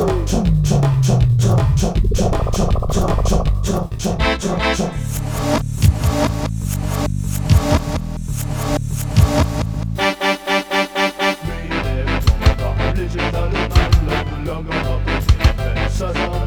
Religion, religion,